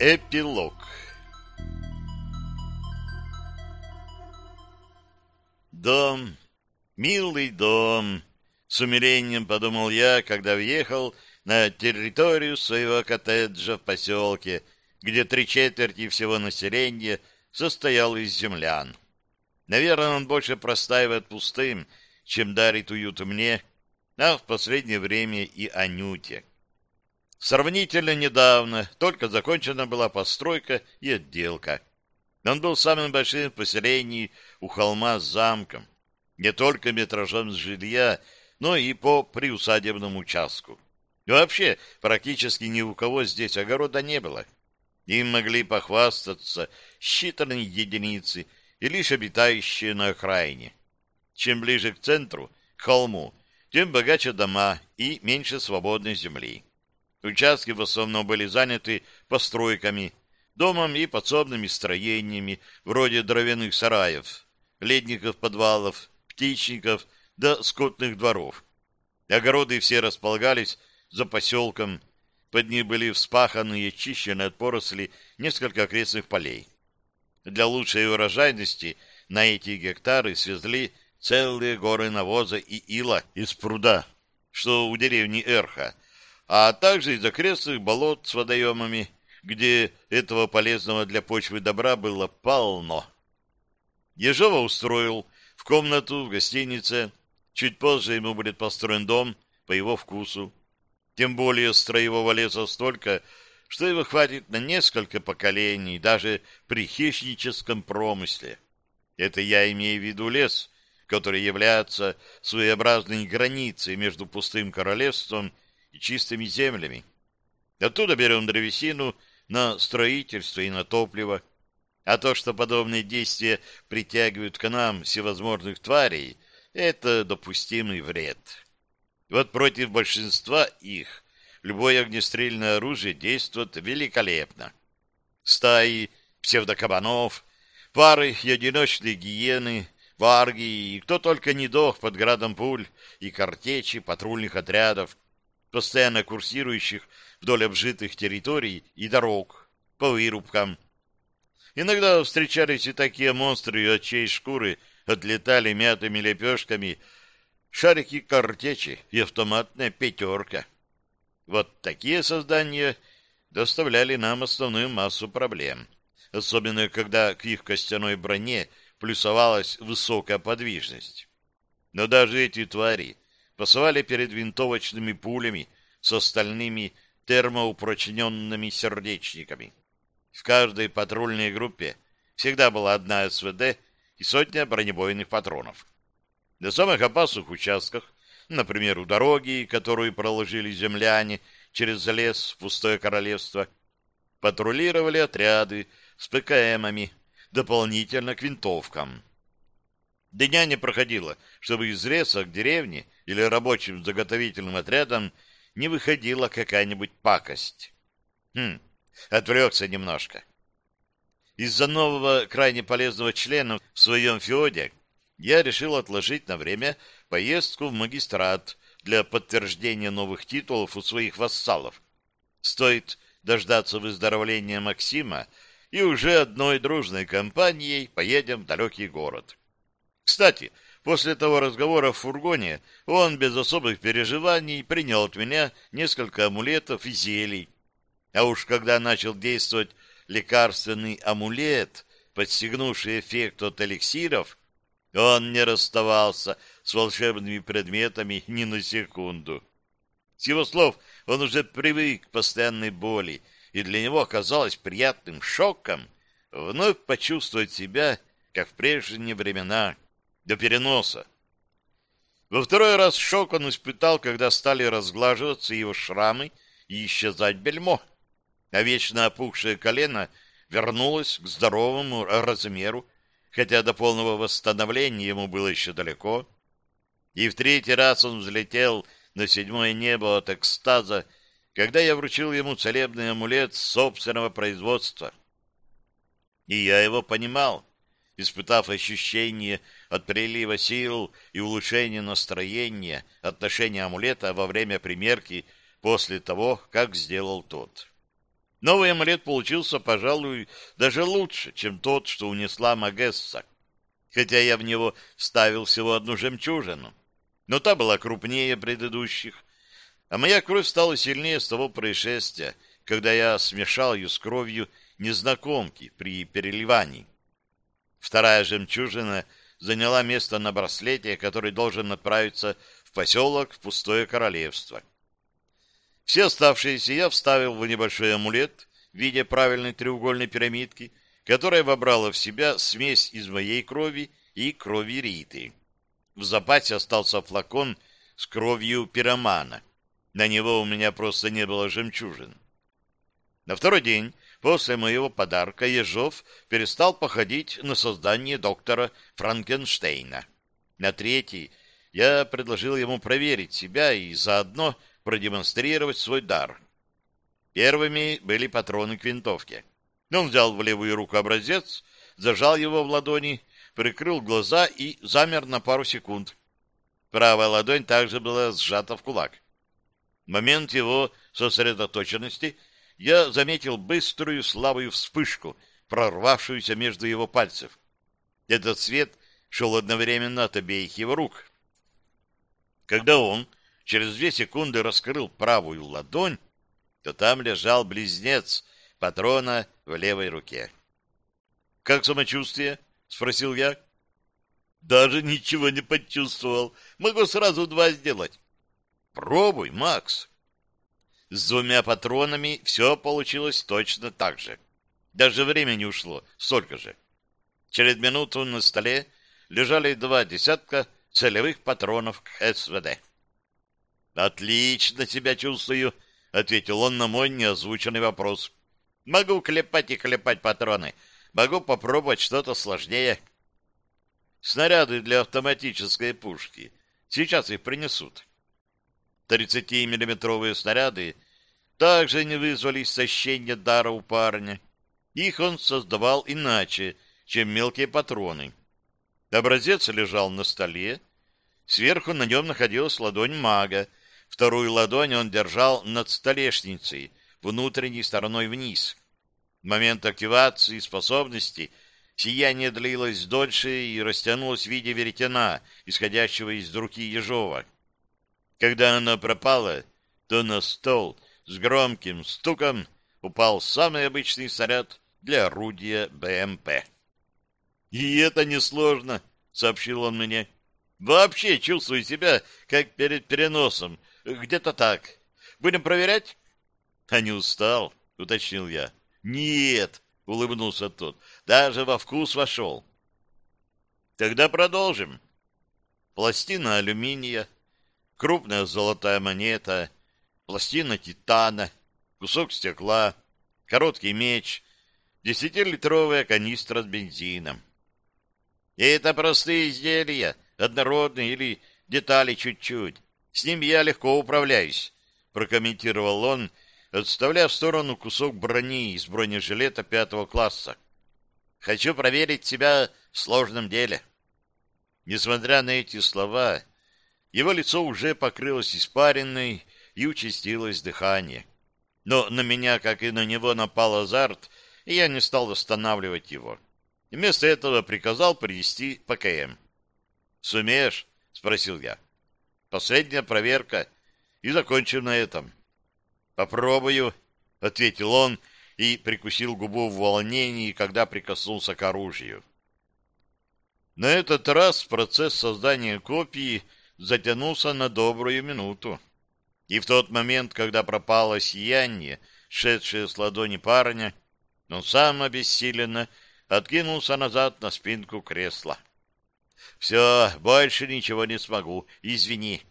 Эпилог Дом, милый дом, с умилением подумал я, когда въехал на территорию своего коттеджа в поселке, где три четверти всего населения состояло из землян. Наверное, он больше простаивает пустым, чем дарит уют мне, а в последнее время и Анюте. Сравнительно недавно только закончена была постройка и отделка. Он был самым большим в поселении у холма с замком, не только метражом жилья, но и по приусадебному участку. И вообще, практически ни у кого здесь огорода не было. Им могли похвастаться считанные единицы и лишь обитающие на окраине. Чем ближе к центру, к холму, тем богаче дома и меньше свободной земли. Участки в основном были заняты постройками, домом и подсобными строениями, вроде дровяных сараев, ледников подвалов, птичников да скотных дворов. Огороды все располагались за поселком, под них были вспаханы и очищены от поросли несколько окрестных полей. Для лучшей урожайности на эти гектары свезли целые горы навоза и ила из пруда, что у деревни Эрха, а также из окрестных болот с водоемами, где этого полезного для почвы добра было полно. Ежова устроил в комнату в гостинице. Чуть позже ему будет построен дом по его вкусу. Тем более строевого леса столько, что его хватит на несколько поколений, даже при хищническом промысле. Это я имею в виду лес, который является своеобразной границей между пустым королевством и чистыми землями. Оттуда берем древесину на строительство и на топливо. А то, что подобные действия притягивают к нам всевозможных тварей, это допустимый вред. Вот против большинства их любое огнестрельное оружие действует великолепно. Стаи псевдокабанов, пары и одиночные гиены, варги и кто только не дох под градом пуль и картечи патрульных отрядов, постоянно курсирующих вдоль обжитых территорий и дорог, по вырубкам. Иногда встречались и такие монстры, от чьей шкуры отлетали мятыми лепешками шарики картечи и автоматная пятерка. Вот такие создания доставляли нам основную массу проблем, особенно когда к их костяной броне плюсовалась высокая подвижность. Но даже эти твари посылали перед винтовочными пулями с остальными термоупрочненными сердечниками. В каждой патрульной группе всегда была одна СВД и сотня бронебойных патронов. На самых опасных участках, например, у дороги, которую проложили земляне через лес в пустое королевство, патрулировали отряды с ПКМами, дополнительно к винтовкам. Дня не проходило, чтобы из леса к деревне или рабочим заготовительным отрядам не выходила какая-нибудь пакость. Хм, отвлекся немножко. Из-за нового крайне полезного члена в своем феоде я решил отложить на время поездку в магистрат для подтверждения новых титулов у своих вассалов. Стоит дождаться выздоровления Максима, и уже одной дружной компанией поедем в далекий город. Кстати, После того разговора в фургоне он без особых переживаний принял от меня несколько амулетов и зелий. А уж когда начал действовать лекарственный амулет, подстегнувший эффект от эликсиров, он не расставался с волшебными предметами ни на секунду. С его слов он уже привык к постоянной боли, и для него оказалось приятным шоком вновь почувствовать себя, как в прежние времена — до переноса. Во второй раз шок он испытал, когда стали разглаживаться его шрамы и исчезать бельмо, а вечно опухшее колено вернулось к здоровому размеру, хотя до полного восстановления ему было еще далеко. И в третий раз он взлетел на седьмое небо от экстаза, когда я вручил ему целебный амулет собственного производства. И я его понимал, испытав ощущение от прилива сил и улучшения настроения отношения амулета во время примерки после того, как сделал тот. Новый амулет получился, пожалуй, даже лучше, чем тот, что унесла Магесса. Хотя я в него вставил всего одну жемчужину. Но та была крупнее предыдущих. А моя кровь стала сильнее с того происшествия, когда я смешал ее с кровью незнакомки при переливании. Вторая жемчужина заняла место на браслете, который должен отправиться в поселок в Пустое Королевство. Все оставшиеся я вставил в небольшой амулет в виде правильной треугольной пирамидки, которая вобрала в себя смесь из моей крови и крови Риты. В запасе остался флакон с кровью пиромана. На него у меня просто не было жемчужин. На второй день после моего подарка Ежов перестал походить на создание доктора Франкенштейна. На третий я предложил ему проверить себя и заодно продемонстрировать свой дар. Первыми были патроны к винтовке. Он взял в левую руку образец, зажал его в ладони, прикрыл глаза и замер на пару секунд. Правая ладонь также была сжата в кулак. Момент его сосредоточенности я заметил быструю слабую вспышку, прорвавшуюся между его пальцев. Этот свет шел одновременно от обеих его рук. Когда он через две секунды раскрыл правую ладонь, то там лежал близнец патрона в левой руке. «Как самочувствие?» — спросил я. «Даже ничего не почувствовал. Могу сразу два сделать». «Пробуй, Макс». С двумя патронами все получилось точно так же. Даже времени ушло столько же. Через минуту на столе лежали два десятка целевых патронов к СВД. «Отлично себя чувствую», — ответил он на мой неозвученный вопрос. «Могу клепать и клепать патроны. Могу попробовать что-то сложнее». «Снаряды для автоматической пушки. Сейчас их принесут». 30-миллиметровые снаряды также не вызвали истощения дара у парня. Их он создавал иначе, чем мелкие патроны. Образец лежал на столе. Сверху на нем находилась ладонь мага, Вторую ладонь он держал над столешницей, внутренней стороной вниз. В момент активации способности сияние длилось дольше и растянулось в виде веретена, исходящего из руки Ежова. Когда оно пропало, то на стол с громким стуком упал самый обычный снаряд для орудия БМП. «И это несложно», — сообщил он мне. «Вообще чувствую себя, как перед переносом, где-то так. Будем проверять? А не устал, уточнил я. Нет, улыбнулся тот. Даже во вкус вошел. Тогда продолжим. Пластина алюминия, крупная золотая монета, пластина титана, кусок стекла, короткий меч, десятилитровая канистра с бензином. И это простые изделия, однородные или детали чуть-чуть. С ним я легко управляюсь, прокомментировал он, отставляя в сторону кусок брони из бронежилета пятого класса. Хочу проверить себя в сложном деле. Несмотря на эти слова, его лицо уже покрылось испаренной и участилось дыхание. Но на меня, как и на него, напал азарт, и я не стал останавливать его. Вместо этого приказал привести ПКМ. «Сумеешь?» — спросил я. Последняя проверка. И закончим на этом. Попробую, — ответил он и прикусил губу в волнении, когда прикоснулся к оружию. На этот раз процесс создания копии затянулся на добрую минуту. И в тот момент, когда пропало сияние, шедшее с ладони парня, он сам обессиленно откинулся назад на спинку кресла. Все, больше ничего не смогу. Извини.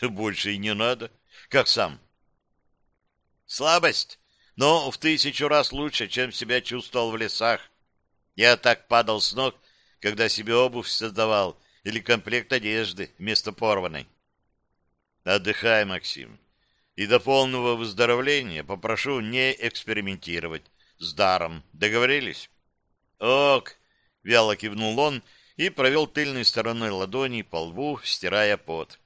Больше и не надо. Как сам? Слабость, но в тысячу раз лучше, чем себя чувствовал в лесах. Я так падал с ног, когда себе обувь создавал или комплект одежды вместо порванной. Отдыхай, Максим. И до полного выздоровления попрошу не экспериментировать с даром. Договорились? Ок, вяло кивнул он и провел тыльной стороной ладони по лбу, стирая пот.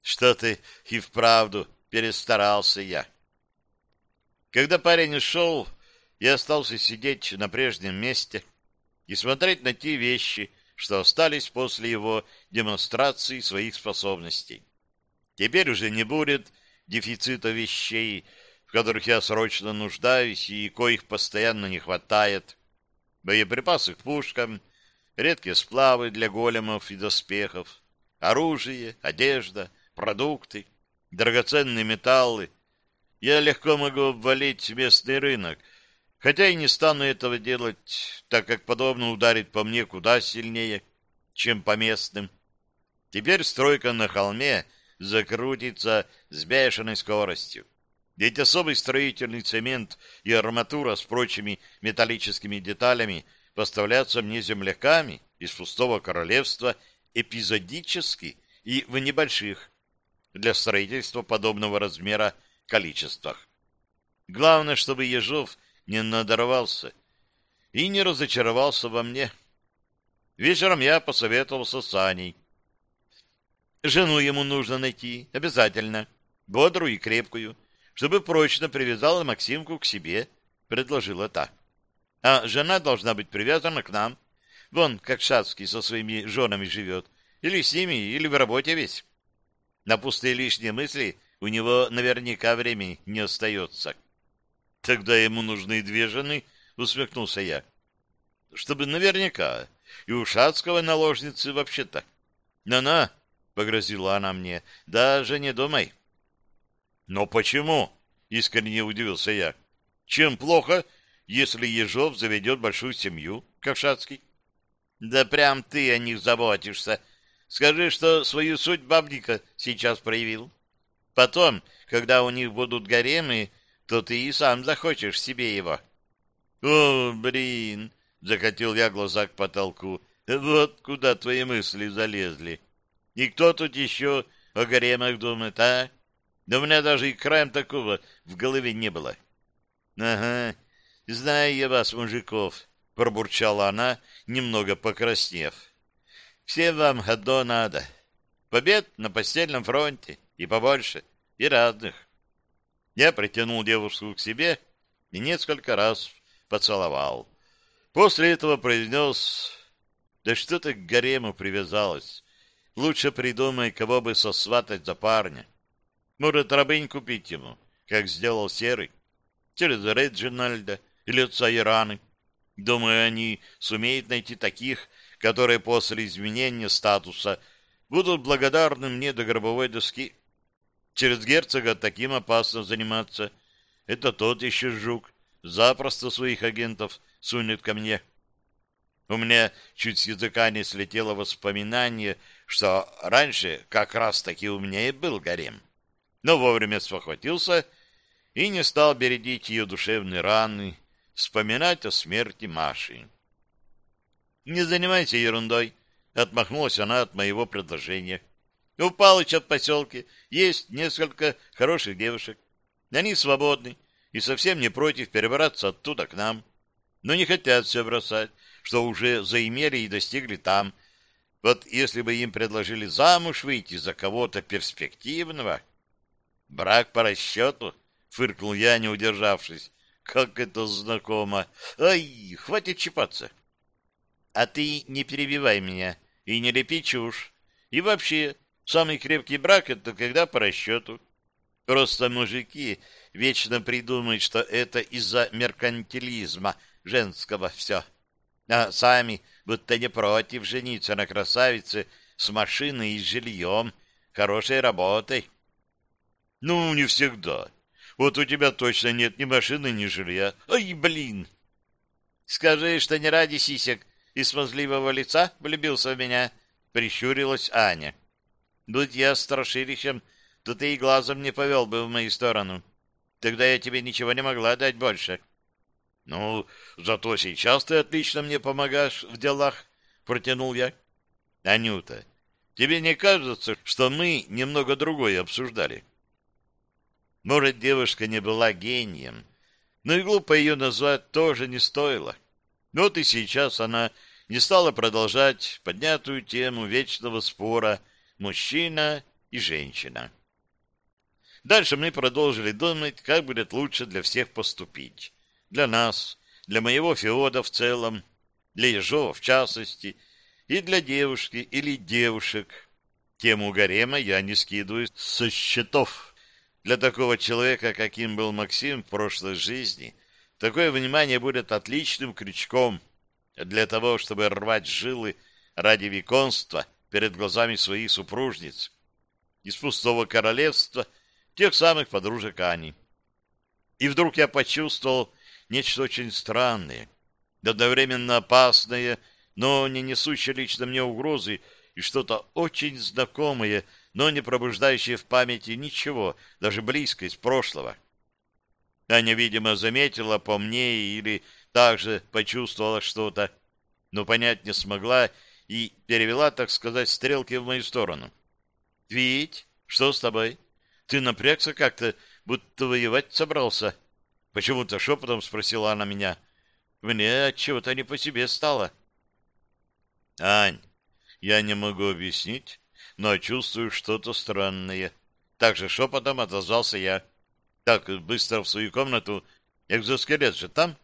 Что ты и вправду перестарался я. Когда парень ушел, я остался сидеть на прежнем месте и смотреть на те вещи, что остались после его демонстрации своих способностей. Теперь уже не будет дефицита вещей, в которых я срочно нуждаюсь и коих постоянно не хватает. Боеприпасы к пушкам, редкие сплавы для големов и доспехов, оружие, одежда, продукты, драгоценные металлы. Я легко могу обвалить местный рынок, хотя и не стану этого делать, так как подобно ударит по мне куда сильнее, чем по местным. Теперь стройка на холме закрутится с бешеной скоростью. Ведь особый строительный цемент и арматура с прочими металлическими деталями поставляются мне земляками из пустого королевства эпизодически и в небольших для строительства подобного размера количествах. Главное, чтобы Ежов не надорвался и не разочаровался во мне. Вечером я посоветовался с Аней. Жену ему нужно найти, обязательно, бодрую и крепкую, чтобы прочно привязала Максимку к себе, предложила та. А жена должна быть привязана к нам. Вон, как Шацкий со своими женами живет. Или с ними, или в работе весь. На пустые лишние мысли у него наверняка времени не остается. Тогда ему нужны две жены, усмехнулся я. Чтобы наверняка. И у Шацкого наложницы вообще-то. На-на, погрозила она мне, даже не думай. Но почему? Искренне удивился я. Чем плохо, если Ежов заведет большую семью, как Шацкий? Да прям ты о них заботишься, Скажи, что свою суть бабника сейчас проявил. Потом, когда у них будут гаремы, то ты и сам захочешь себе его. — О, блин! — закатил я глаза к потолку. — Вот куда твои мысли залезли. И кто тут еще о гаремах думает, а? Да у меня даже и краем такого в голове не было. — Ага, знаю я вас, мужиков, — пробурчала она, немного покраснев. — Всем вам одно надо. Побед на постельном фронте и побольше, и разных. Я притянул девушку к себе и несколько раз поцеловал. После этого произнес, да что ты к гарему привязалась? Лучше придумай, кого бы сосватать за парня. Может, рабынь купить ему, как сделал Серый, через Реджинальда или отца Ираны. Думаю, они сумеют найти таких, которые после изменения статуса будут благодарны мне до гробовой доски. Через герцога таким опасно заниматься. Это тот еще жук, запросто своих агентов сунет ко мне. У меня чуть с языка не слетело воспоминание, что раньше как раз-таки у меня и был гарем. Но вовремя спохватился и не стал бередить ее душевные раны, вспоминать о смерти Маши. Не занимайся ерундой, — отмахнулась она от моего предложения. У Палыча в поселке есть несколько хороших девушек. Они свободны и совсем не против перебраться оттуда к нам. Но не хотят все бросать, что уже заимели и достигли там. Вот если бы им предложили замуж выйти за кого-то перспективного... Брак по расчету, — фыркнул я, не удержавшись. Как это знакомо. Ай, хватит чипаться. — а ты не перебивай меня и не лепи чушь. И вообще, самый крепкий брак — это когда по расчету. Просто мужики вечно придумают, что это из-за меркантилизма женского все. А сами будто не против жениться на красавице с машиной и жильем, хорошей работой. Ну, не всегда. Вот у тебя точно нет ни машины, ни жилья. Ай, блин! Скажи, что не ради сисек и смазливого лица влюбился в меня, — прищурилась Аня. — Будь я страшилищем, то ты и глазом не повел бы в мою сторону. Тогда я тебе ничего не могла дать больше. — Ну, зато сейчас ты отлично мне помогаешь в делах, — протянул я. — Анюта, тебе не кажется, что мы немного другое обсуждали? Может, девушка не была гением, но и глупо ее назвать тоже не стоило. Вот и сейчас она не стала продолжать поднятую тему вечного спора мужчина и женщина. Дальше мы продолжили думать, как будет лучше для всех поступить. Для нас, для моего Феода в целом, для Ежова в частности, и для девушки или девушек. Тему гарема я не скидываю со счетов. Для такого человека, каким был Максим в прошлой жизни, такое внимание будет отличным крючком для того, чтобы рвать жилы ради виконства перед глазами своих супружниц. Из пустого королевства — тех самых подружек Ани. И вдруг я почувствовал нечто очень странное, одновременно опасное, но не несущее лично мне угрозы, и что-то очень знакомое, но не пробуждающее в памяти ничего, даже близко из прошлого. Аня, видимо, заметила по мне или также почувствовала что-то, но понять не смогла и перевела, так сказать, стрелки в мою сторону. — Вить, что с тобой? Ты напрягся как-то, будто воевать собрался. Почему-то шепотом спросила она меня. Мне от чего-то не по себе стало. Ань, я не могу объяснить, но чувствую что-то странное. Также шепотом отозвался я. Так, быстро в свою комнату. Экзоскелет же там?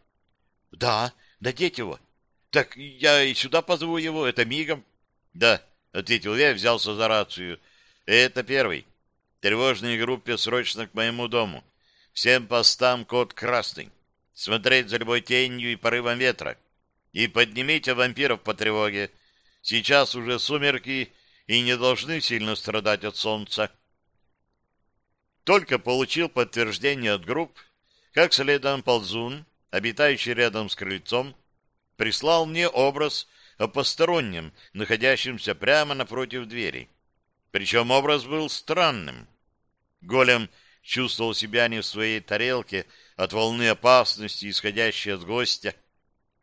Да, надеть его. Так я и сюда позову его, это мигом. Да, ответил я и взялся за рацию. Это первый. Тревожной группе срочно к моему дому. Всем постам код красный. Смотреть за любой тенью и порывом ветра. И поднимите вампиров по тревоге. Сейчас уже сумерки и не должны сильно страдать от солнца. Только получил подтверждение от групп, как следом ползун, обитающий рядом с крыльцом, прислал мне образ о постороннем, находящемся прямо напротив двери. Причем образ был странным. Голем чувствовал себя не в своей тарелке от волны опасности, исходящей от гостя,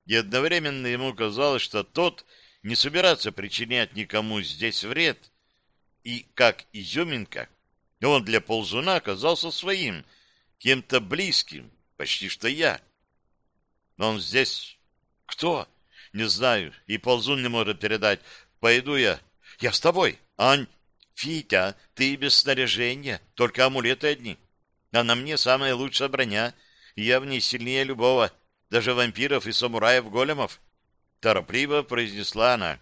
и одновременно ему казалось, что тот не собирается причинять никому здесь вред, и, как изюминка, он для ползуна оказался своим, кем-то близким, почти что я. Но он здесь... Кто? Не знаю, и ползун не может передать. Пойду я. Я с тобой. Ань, Фитя, ты без снаряжения, только амулеты одни. А на мне самая лучшая броня, я в ней сильнее любого, даже вампиров и самураев-големов. Торопливо произнесла она.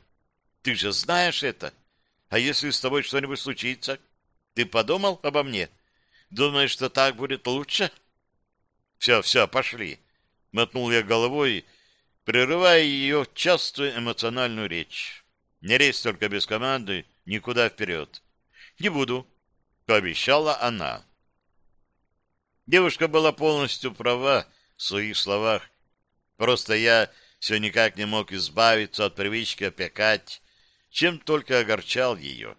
Ты же знаешь это. А если с тобой что-нибудь случится? Ты подумал обо мне? Думаешь, что так будет лучше? Все, все, пошли. Мотнул я головой, прерывая ее частую эмоциональную речь. Не рейс только без команды, никуда вперед. Не буду, пообещала она. Девушка была полностью права в своих словах. Просто я все никак не мог избавиться от привычки опекать, чем только огорчал ее.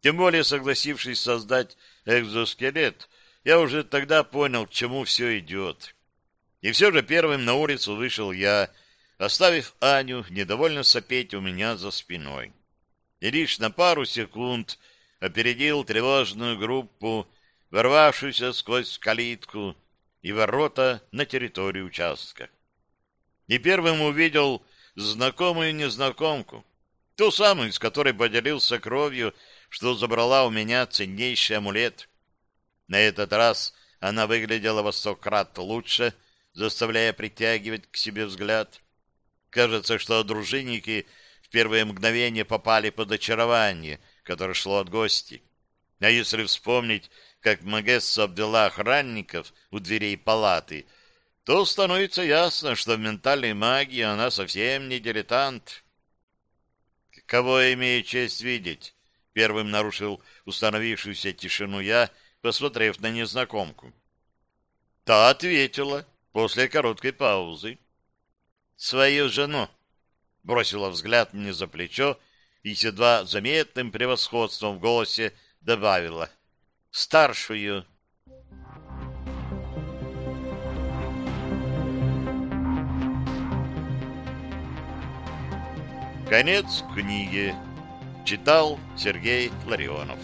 Тем более, согласившись создать экзоскелет, я уже тогда понял, к чему все идет. И все же первым на улицу вышел я, оставив Аню недовольно сопеть у меня за спиной. И лишь на пару секунд опередил тревожную группу, ворвавшуюся сквозь калитку и ворота на территорию участка. И первым увидел знакомую незнакомку, ту самую, с которой поделился кровью, что забрала у меня ценнейший амулет. На этот раз она выглядела во сто крат лучше, заставляя притягивать к себе взгляд. Кажется, что дружинники в первые мгновения попали под очарование — которое шло от гостей. А если вспомнить, как Магесса обвела охранников у дверей палаты, то становится ясно, что в ментальной магии она совсем не дилетант. «Кого я имею честь видеть?» — первым нарушил установившуюся тишину я, посмотрев на незнакомку. Та ответила после короткой паузы. «Свою жену!» — бросила взгляд мне за плечо и с едва заметным превосходством в голосе добавила «старшую». Конец книги. Читал Сергей Ларионов.